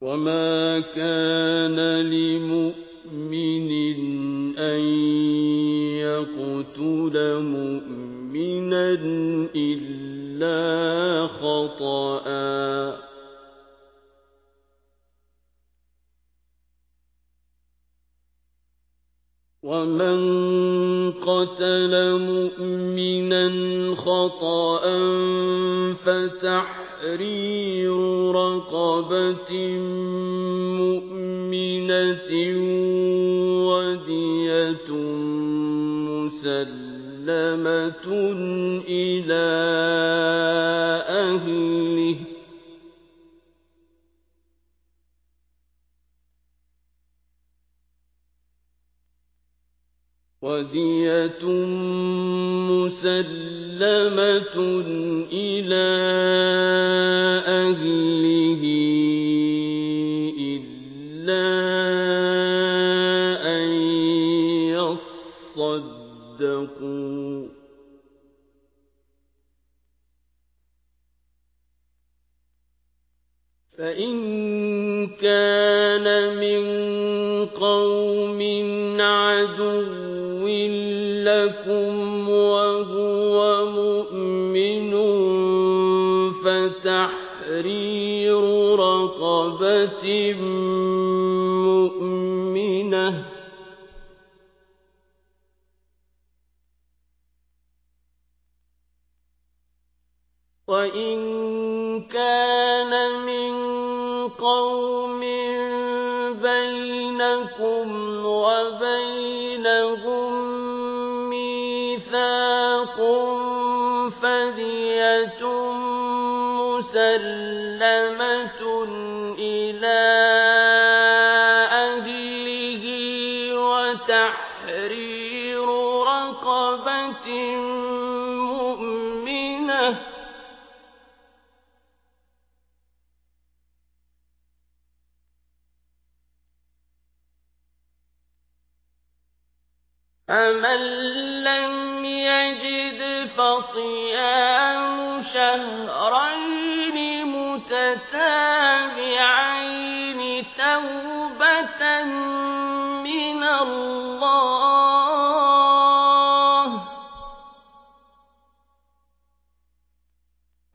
وَمَا كَانَ لِمُؤْمِنٍ أَن يَقْتُلَ مُؤْمِنًا إِلَّا خَطَأً ۚ. وَمَن قَتَلَ مُؤْمِنًا خَطَأً فَتَحْرِيرُ رَقَبَةٍ مُّؤْمِنَةٍ وَدِيَةٌ مُّسَلَّمَةٌ إِلَىٰ أَهْلِهِ. إِلَّا أَن يَصَّدَّقُوا ۚ. فَإِن كَانَ مِن قَوْمٍ عَدُوٍّ لَّكُمْ وَهُوَ مُؤْمِنٌ مُّؤْمِنَةٍ ۖ. وَإِن كَانَ مِن قَوْمٍ بَيْنَكُمْ وَبَيْنَهُم مِّيثَاقٌ فَدِيَةٌ مُّسَلَّمَةٌ وَتَحْرِيرُ رَقَبَةٍ مُّؤْمِنَةٍ ۖ. فَمَن لَّمْ يَجِدْ فَصِيَامُ شَهْرَيْنِ مُتَتَابِعَيْنِ تَوْبَةً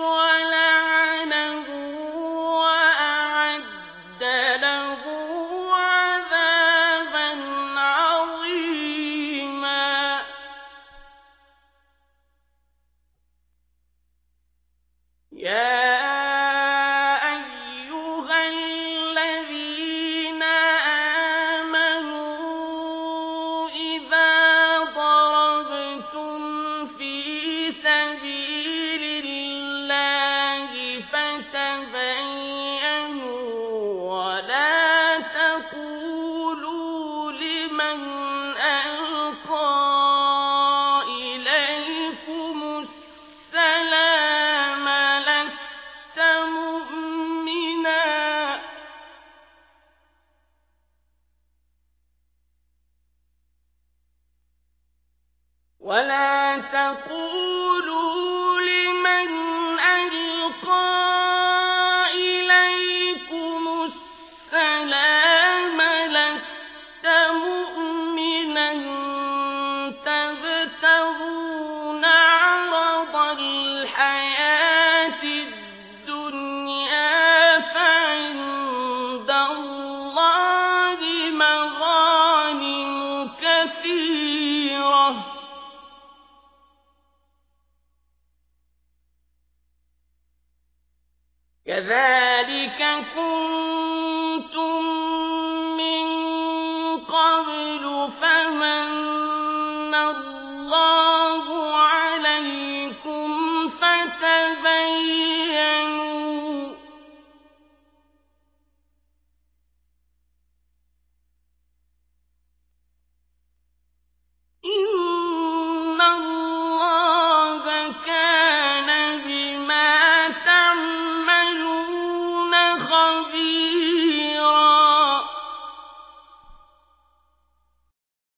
وَلَعَنَهُ وَأَعَدَّ لَهُ عَذَابًا عَظِيمًا. يَا وَلَا تَقُولُوا كذلك كنتم من قبل فمن